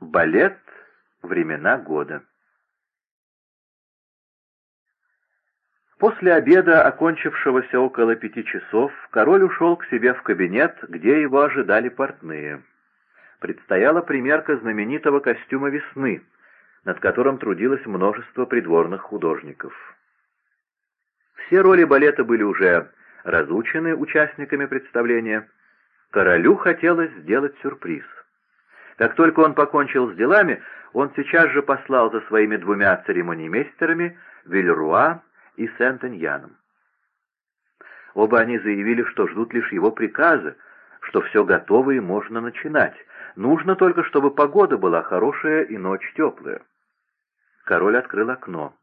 Балет «Времена года». После обеда, окончившегося около пяти часов, король ушел к себе в кабинет, где его ожидали портные. Предстояла примерка знаменитого костюма весны, над которым трудилось множество придворных художников. Все роли балета были уже разучены участниками представления. Королю хотелось сделать сюрприз. Как только он покончил с делами, он сейчас же послал за своими двумя церемонимейстерами Вильруа и Сент-Эньяном. Оба они заявили, что ждут лишь его приказа, что все готово и можно начинать. Нужно только, чтобы погода была хорошая и ночь теплая. Король открыл окно.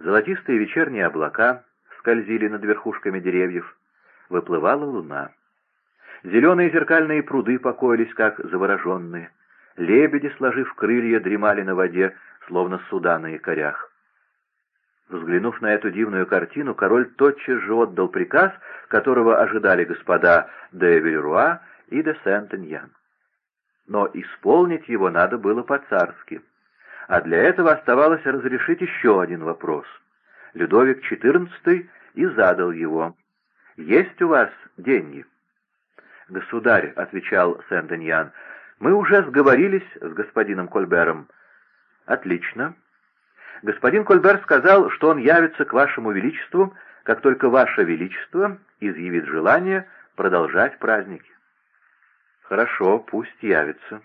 Золотистые вечерние облака скользили над верхушками деревьев. Выплывала луна. Зеленые зеркальные пруды покоились, как завороженные. Лебеди, сложив крылья, дремали на воде, словно суда на якорях. Взглянув на эту дивную картину, король тотчас же отдал приказ, которого ожидали господа де Вильруа и де Сент-Эньян. Но исполнить его надо было по-царски. А для этого оставалось разрешить еще один вопрос. Людовик XIV и задал его. «Есть у вас деньги?» «Государь», — отвечал Сент-Эньян, — «мы уже сговорились с господином Кольбером». «Отлично. Господин Кольбер сказал, что он явится к вашему величеству, как только ваше величество изъявит желание продолжать праздники». «Хорошо, пусть явится».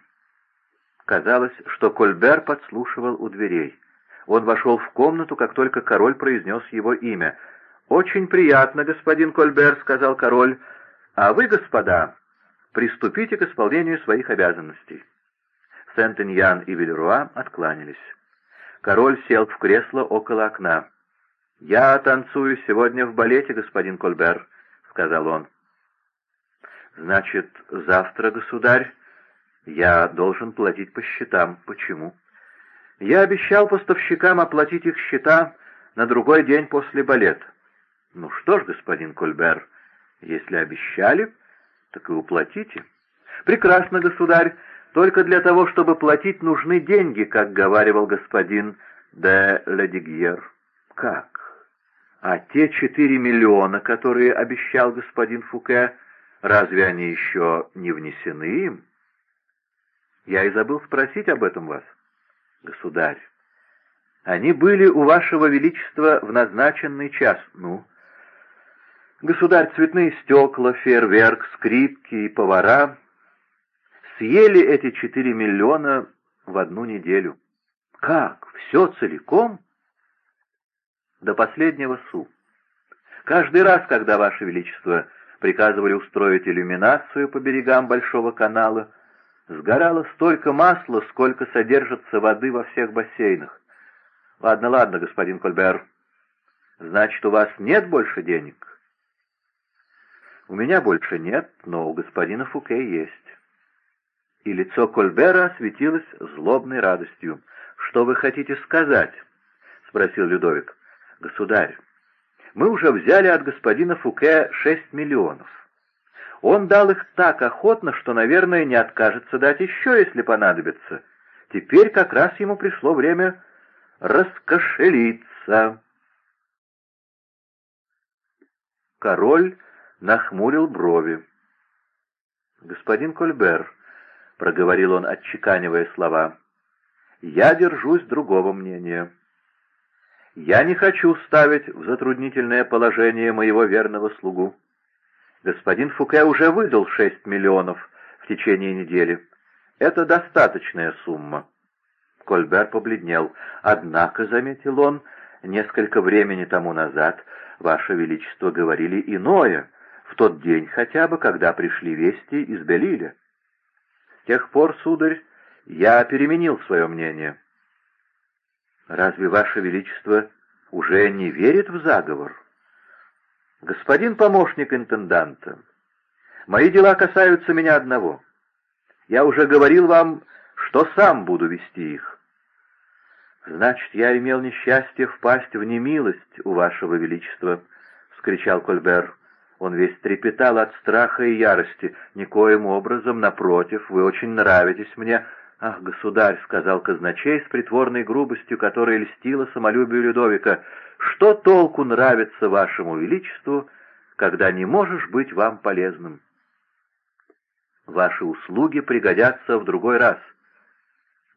Казалось, что Кольбер подслушивал у дверей. Он вошел в комнату, как только король произнес его имя. «Очень приятно, господин Кольбер», — сказал король, — а вы, господа, приступите к исполнению своих обязанностей. Сент-Эньян и Вильруа откланялись. Король сел в кресло около окна. «Я танцую сегодня в балете, господин Кольбер», — сказал он. «Значит, завтра, государь, я должен платить по счетам. Почему?» «Я обещал поставщикам оплатить их счета на другой день после балета». «Ну что ж, господин Кольбер, если обещали, так и уплатите. Прекрасно, государь. Только для того, чтобы платить, нужны деньги, как говаривал господин де Ледигьер. Как? А те четыре миллиона, которые обещал господин Фуке, разве они еще не внесены им? Я и забыл спросить об этом вас. Государь, они были у вашего величества в назначенный час. Ну, Государь, цветные стекла, фейерверк, скрипки и повара съели эти четыре миллиона в одну неделю. Как? Все целиком? До последнего су. Каждый раз, когда Ваше Величество приказывали устроить иллюминацию по берегам Большого канала, сгорало столько масла, сколько содержится воды во всех бассейнах. Ладно, ладно, господин Кольбер. Значит, у вас нет больше денег? У меня больше нет, но у господина Фуке есть. И лицо Кольбера осветилось злобной радостью. «Что вы хотите сказать?» — спросил Людовик. «Государь, мы уже взяли от господина Фуке шесть миллионов. Он дал их так охотно, что, наверное, не откажется дать еще, если понадобится. Теперь как раз ему пришло время раскошелиться». Король нахмурил брови. «Господин Кольбер», — проговорил он, отчеканивая слова, — «я держусь другого мнения. Я не хочу ставить в затруднительное положение моего верного слугу. Господин Фуке уже выдал шесть миллионов в течение недели. Это достаточная сумма». Кольбер побледнел. «Однако», — заметил он, — «несколько времени тому назад Ваше Величество говорили иное» в тот день хотя бы, когда пришли вести из Белиля. С тех пор, сударь, я переменил свое мнение. Разве Ваше Величество уже не верит в заговор? Господин помощник интенданта, мои дела касаются меня одного. Я уже говорил вам, что сам буду вести их. Значит, я имел несчастье впасть в немилость у Вашего Величества, — вскричал Кольбер. Он весь трепетал от страха и ярости. «Никоим образом, напротив, вы очень нравитесь мне. «Ах, государь!» — сказал казначей с притворной грубостью, которая льстила самолюбию Людовика, — «что толку нравится вашему величеству, когда не можешь быть вам полезным?» «Ваши услуги пригодятся в другой раз.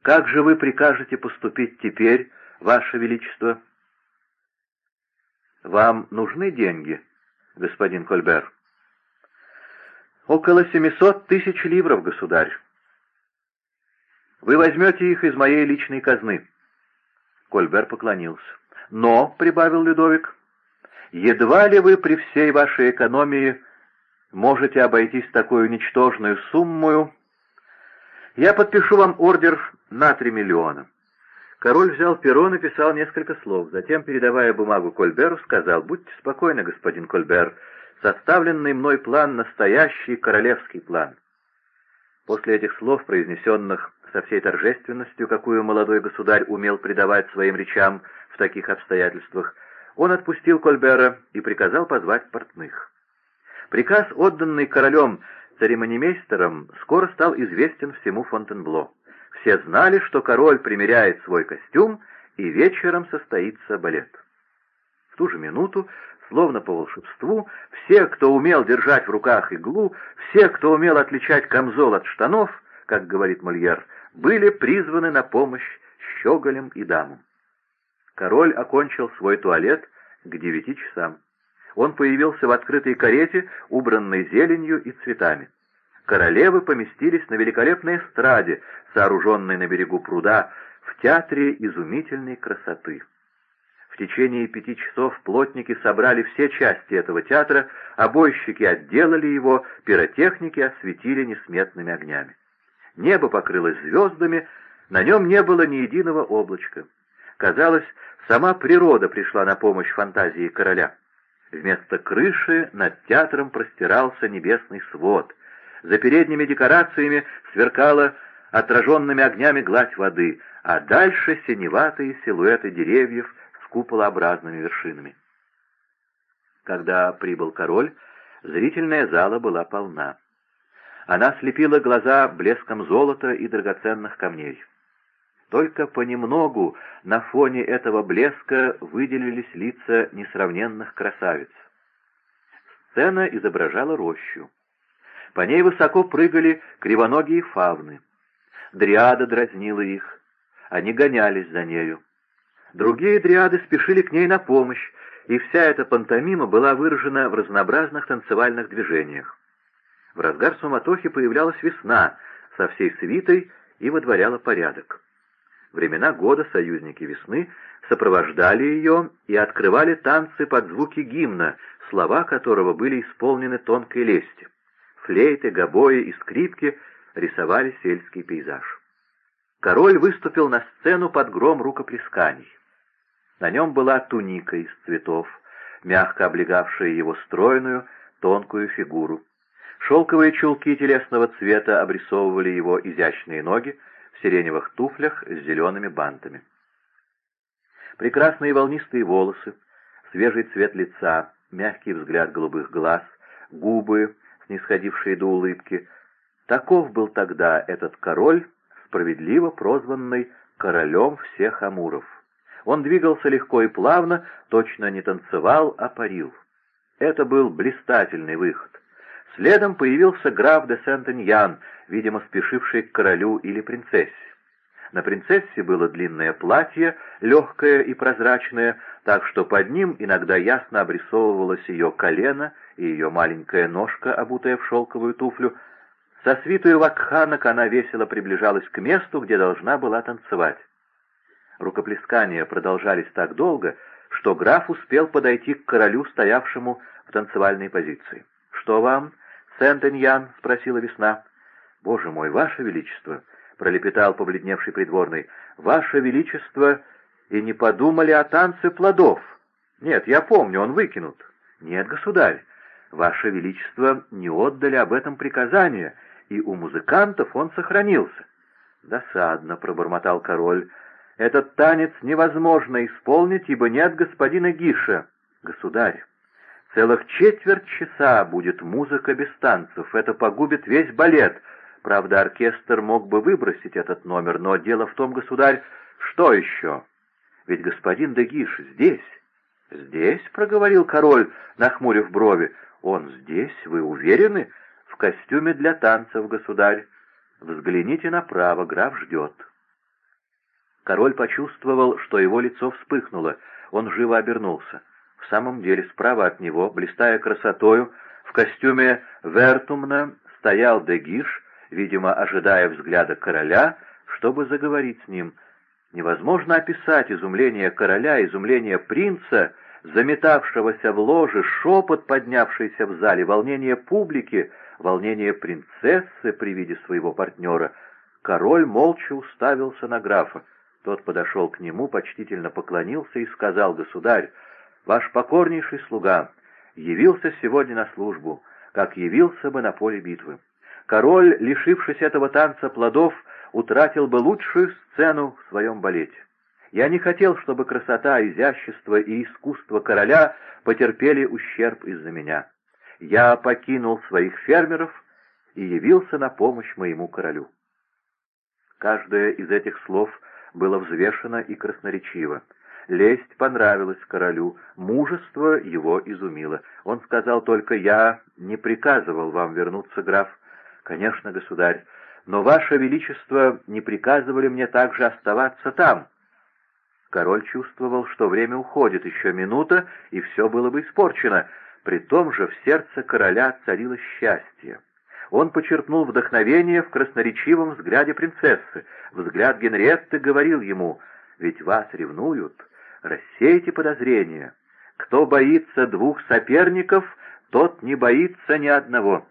Как же вы прикажете поступить теперь, ваше величество?» «Вам нужны деньги, господин Кольбер?» «Около семисот тысяч ливров, государь. Вы возьмете их из моей личной казны». Кольбер поклонился. «Но», — прибавил Людовик, — «едва ли вы при всей вашей экономии можете обойтись такую ничтожную сумму. Я подпишу вам ордер на три миллиона». Король взял перо, написал несколько слов, затем, передавая бумагу Кольберу, сказал, «Будьте спокойны, господин Кольбер, составленный мной план — настоящий королевский план». После этих слов, произнесенных со всей торжественностью, какую молодой государь умел придавать своим речам в таких обстоятельствах, он отпустил Кольбера и приказал позвать портных. Приказ, отданный королем церемонимейстером, скоро стал известен всему Фонтенбло. Все знали, что король примеряет свой костюм, и вечером состоится балет. В ту же минуту, словно по волшебству, все, кто умел держать в руках иглу, все, кто умел отличать камзол от штанов, как говорит Мольер, были призваны на помощь щеголям и дамам. Король окончил свой туалет к девяти часам. Он появился в открытой карете, убранной зеленью и цветами. Королевы поместились на великолепной эстраде, сооруженной на берегу пруда, в театре изумительной красоты. В течение пяти часов плотники собрали все части этого театра, обойщики отделали его, пиротехники осветили несметными огнями. Небо покрылось звездами, на нем не было ни единого облачка. Казалось, сама природа пришла на помощь фантазии короля. Вместо крыши над театром простирался небесный свод. За передними декорациями сверкала отраженными огнями гладь воды, а дальше синеватые силуэты деревьев с куполообразными вершинами. Когда прибыл король, зрительная зала была полна. Она слепила глаза блеском золота и драгоценных камней. Только понемногу на фоне этого блеска выделились лица несравненных красавиц. Сцена изображала рощу. По ней высоко прыгали кривоногие фавны. Дриада дразнила их. Они гонялись за нею. Другие дриады спешили к ней на помощь, и вся эта пантомима была выражена в разнообразных танцевальных движениях. В разгар суматохи появлялась весна со всей свитой и водворяла порядок. Времена года союзники весны сопровождали ее и открывали танцы под звуки гимна, слова которого были исполнены тонкой лести. Флейты, гобои и скрипки рисовали сельский пейзаж. Король выступил на сцену под гром рукоплесканий. На нем была туника из цветов, мягко облегавшая его стройную, тонкую фигуру. Шелковые чулки телесного цвета обрисовывали его изящные ноги в сиреневых туфлях с зелеными бантами. Прекрасные волнистые волосы, свежий цвет лица, мягкий взгляд голубых глаз, губы, снисходившие до улыбки. Таков был тогда этот король, справедливо прозванный королем всех амуров. Он двигался легко и плавно, точно не танцевал, а парил. Это был блистательный выход. Следом появился граф де Сент-Эньян, видимо, спешивший к королю или принцессе. На принцессе было длинное платье, легкое и прозрачное, так что под ним иногда ясно обрисовывалось ее колено и ее маленькая ножка, обутая в шелковую туфлю. Со свитою вакханок она весело приближалась к месту, где должна была танцевать. Рукоплескания продолжались так долго, что граф успел подойти к королю, стоявшему в танцевальной позиции. «Что вам?» «Сент-Эньян?» — спросила весна. «Боже мой, Ваше Величество!» — пролепетал побледневший придворный. «Ваше Величество и не подумали о танце плодов!» «Нет, я помню, он выкинут». «Нет, государь, Ваше Величество не отдали об этом приказания, и у музыкантов он сохранился». «Досадно», — пробормотал король. «Этот танец невозможно исполнить, ибо нет господина Гиша». «Государь, Целых четверть часа будет музыка без танцев. Это погубит весь балет, — Правда, оркестр мог бы выбросить этот номер, но дело в том, государь, что еще? Ведь господин Дегиш здесь. «Здесь?» — проговорил король, нахмурив брови. «Он здесь, вы уверены? В костюме для танцев, государь. Взгляните направо, граф ждет». Король почувствовал, что его лицо вспыхнуло. Он живо обернулся. В самом деле, справа от него, блистая красотою, в костюме Вертумна стоял Дегиш, видимо, ожидая взгляда короля, чтобы заговорить с ним. Невозможно описать изумление короля, изумление принца, заметавшегося в ложе, шепот, поднявшийся в зале, волнение публики, волнение принцессы при виде своего партнера. Король молча уставился на графа. Тот подошел к нему, почтительно поклонился и сказал, «Государь, ваш покорнейший слуга явился сегодня на службу, как явился бы на поле битвы. Король, лишившись этого танца плодов, утратил бы лучшую сцену в своем балете. Я не хотел, чтобы красота, изящество и искусство короля потерпели ущерб из-за меня. Я покинул своих фермеров и явился на помощь моему королю. Каждое из этих слов было взвешено и красноречиво. Лесть понравилась королю, мужество его изумило. Он сказал только «Я не приказывал вам вернуться, граф». «Конечно, государь, но ваше величество не приказывали мне также оставаться там». Король чувствовал, что время уходит, еще минута, и все было бы испорчено. При том же в сердце короля царило счастье. Он почерпнул вдохновение в красноречивом взгляде принцессы. Взгляд Генриетты говорил ему, «Ведь вас ревнуют, рассейте подозрения. Кто боится двух соперников, тот не боится ни одного».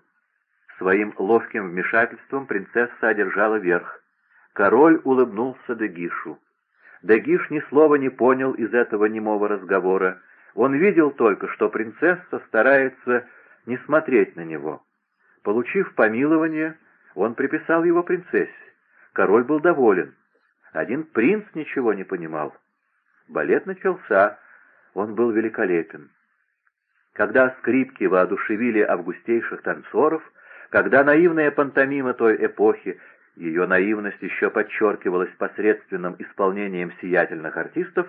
Своим ловким вмешательством принцесса одержала верх. Король улыбнулся Дегишу. Дегиш ни слова не понял из этого немого разговора. Он видел только, что принцесса старается не смотреть на него. Получив помилование, он приписал его принцессе. Король был доволен. Один принц ничего не понимал. Балет начался, он был великолепен. Когда скрипки воодушевили августейших танцоров, когда наивная пантомима той эпохи, ее наивность еще подчеркивалась посредственным исполнением сиятельных артистов,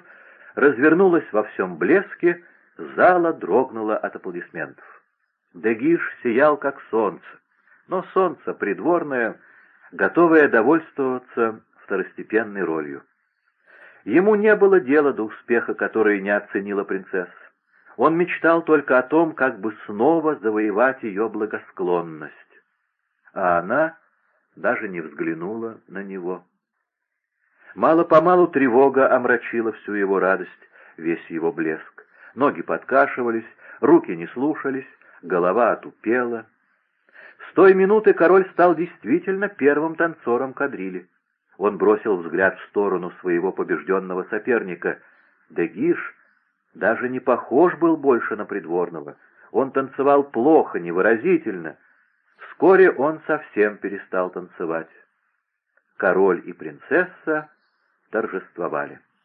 развернулась во всем блеске, зала дрогнула от аплодисментов. Дегиш сиял, как солнце, но солнце придворное, готовое довольствоваться второстепенной ролью. Ему не было дела до успеха, который не оценила принцесса. Он мечтал только о том, как бы снова завоевать ее благосклонность. А она даже не взглянула на него. Мало-помалу тревога омрачила всю его радость, весь его блеск. Ноги подкашивались, руки не слушались, голова отупела. С той минуты король стал действительно первым танцором кадрили. Он бросил взгляд в сторону своего побежденного соперника. Дегиш даже не похож был больше на придворного. Он танцевал плохо, невыразительно. Вскоре он совсем перестал танцевать. Король и принцесса торжествовали.